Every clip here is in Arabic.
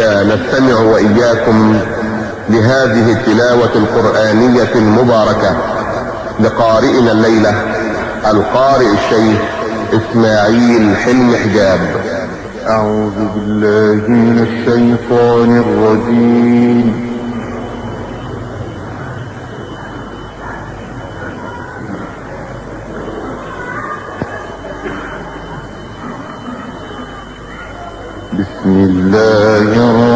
نستمع وإياكم لهذه التلاوة القرآنية المباركة لقارئنا الليلة القارئ الشيخ إسماعيل حلم حجاب. أعوذ بالله من الشيطان الرجيم. الله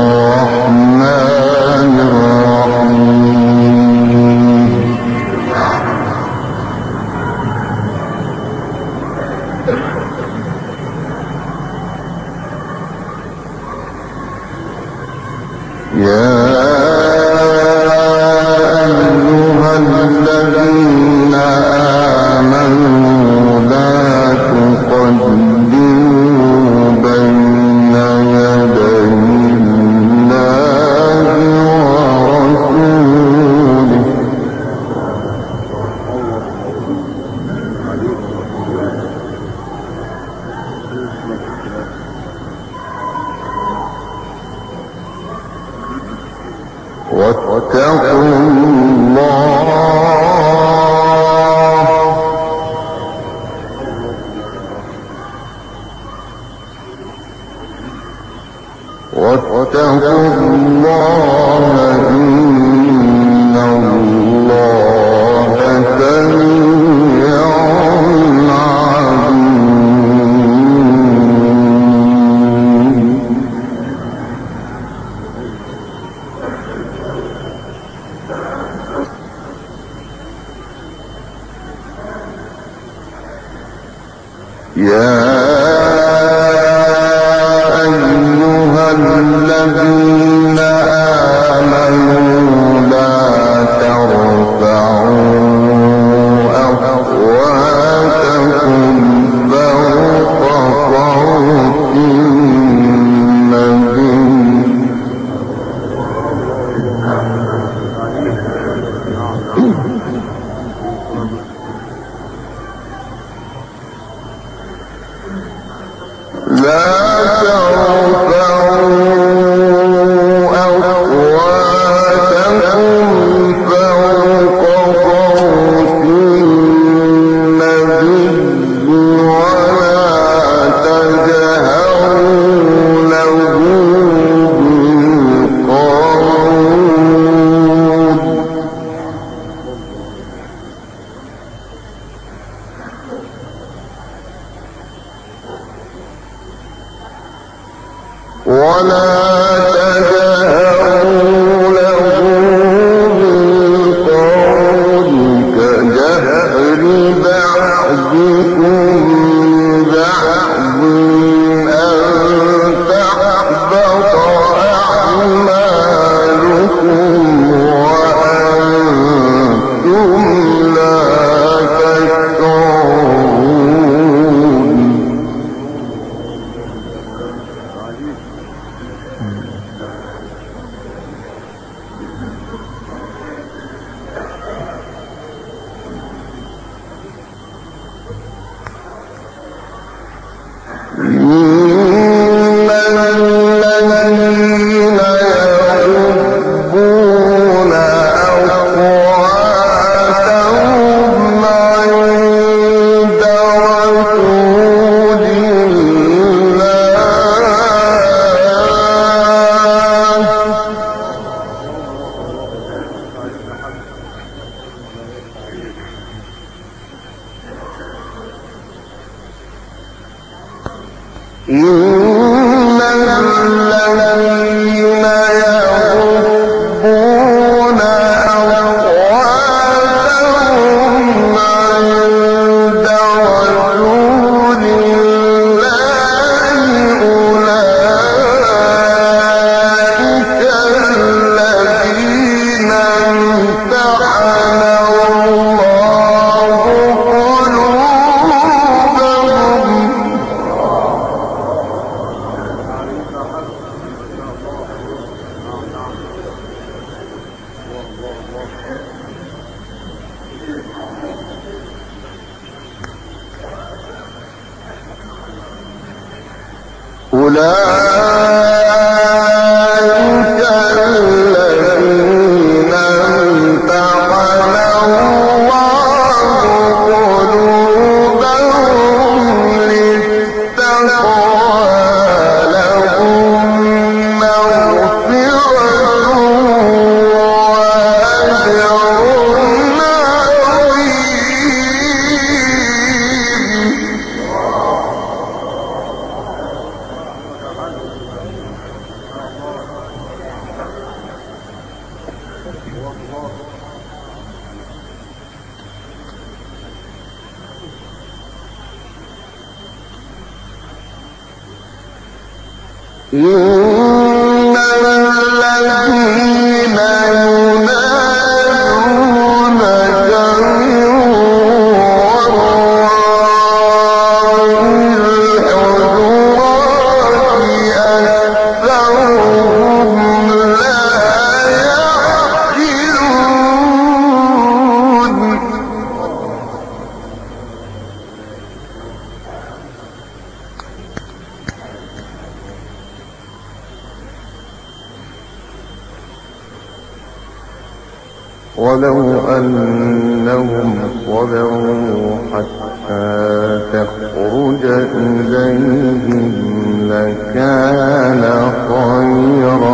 Yeah. ولو أنهم صبروا حتى تخرج إليهم لكان خيرا.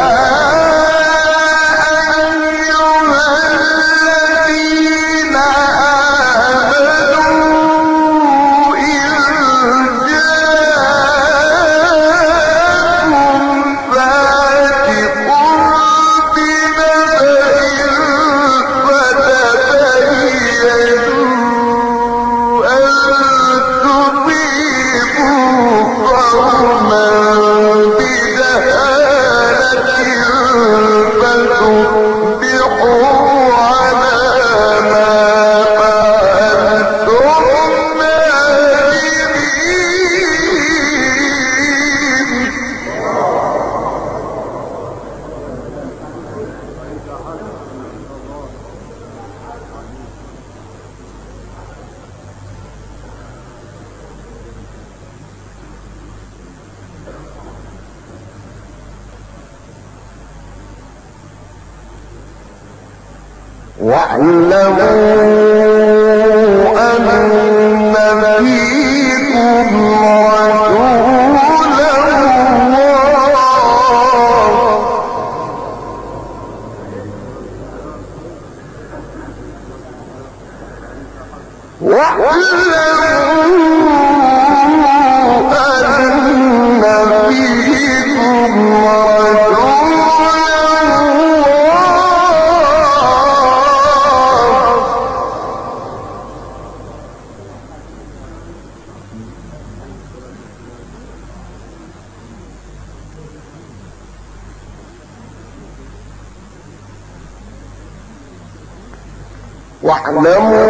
Namo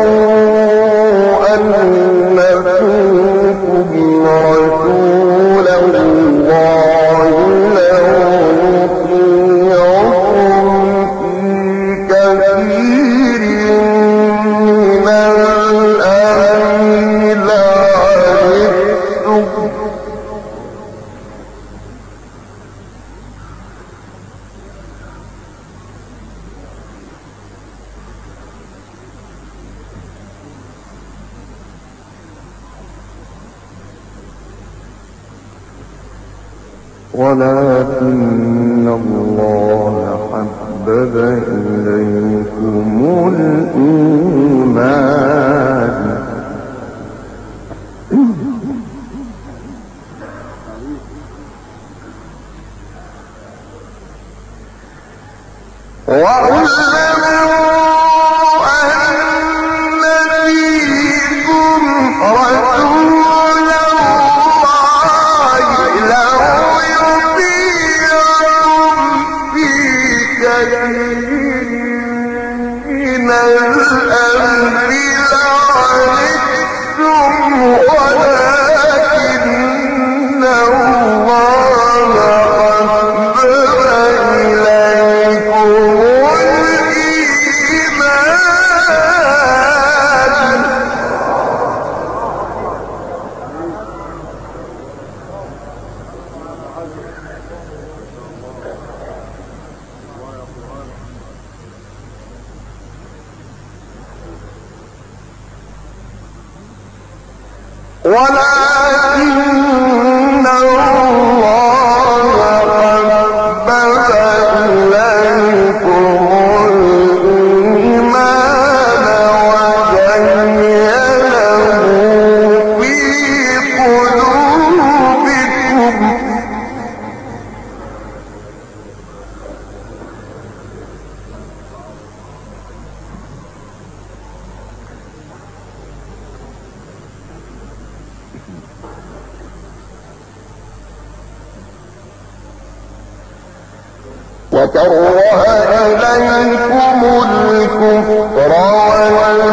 ولكن الله حبب إليكم الإيمان. وكره إليكم الكفر والكفر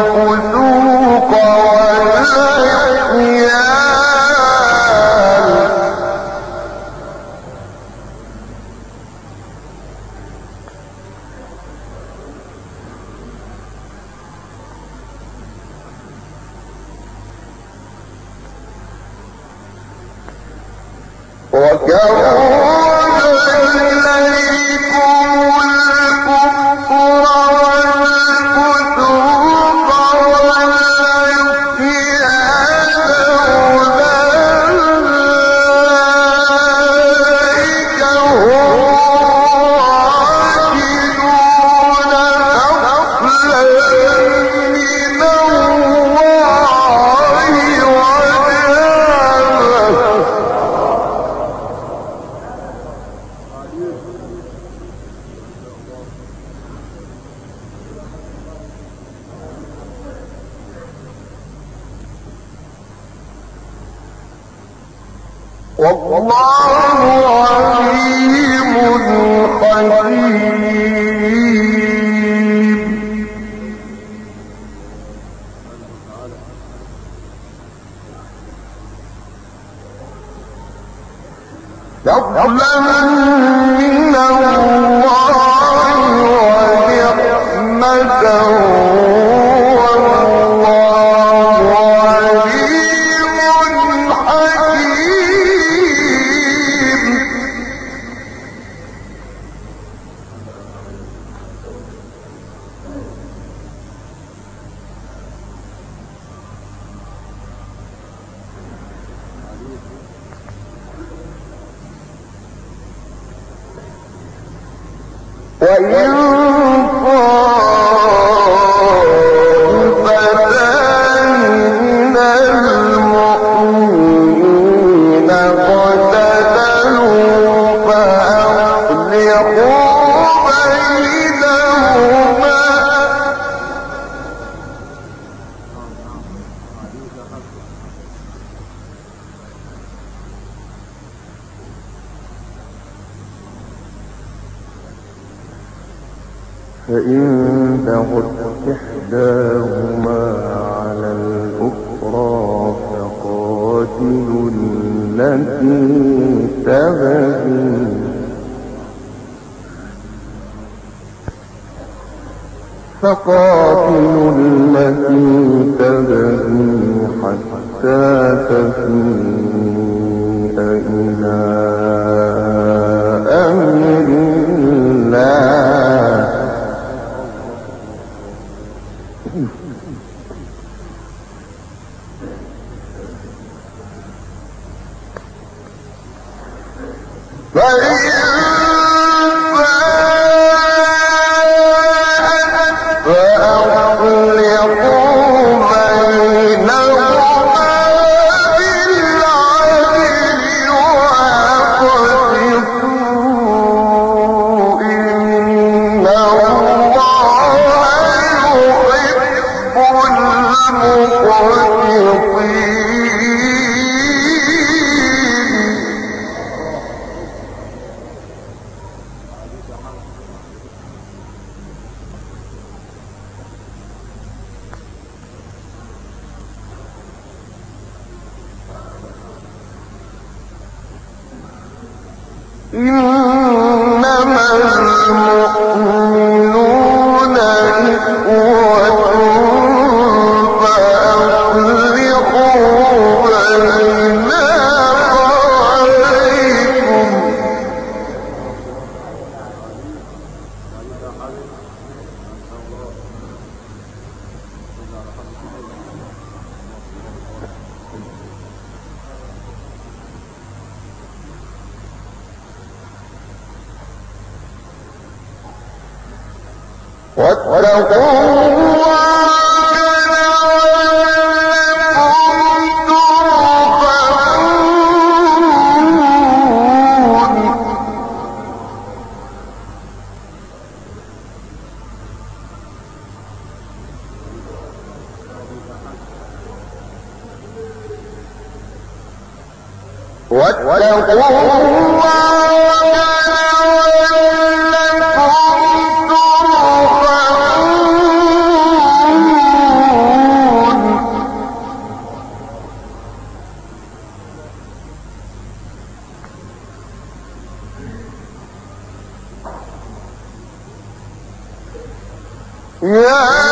بغت إحداهما على الأخرى فقاتل التي تبغي فقاتل التي تبغي حتى تفيء إلى Ready? واتقوا Yeah.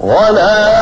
ولا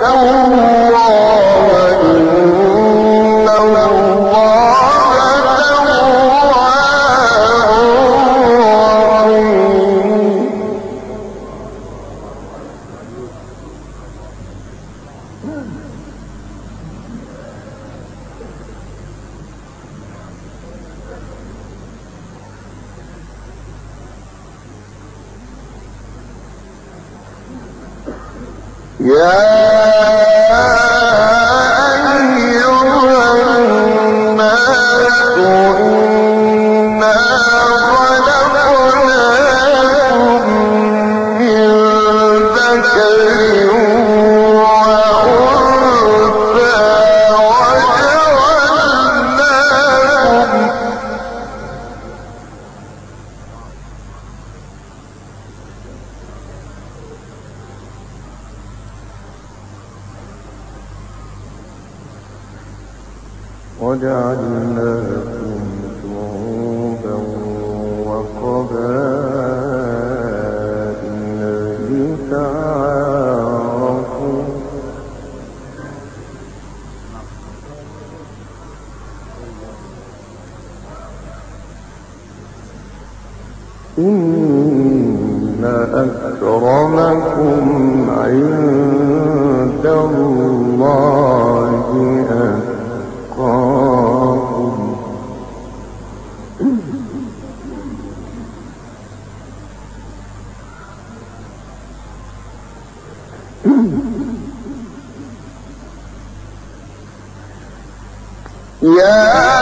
الله وجعلناكم شعوبا وقبائل Yeah.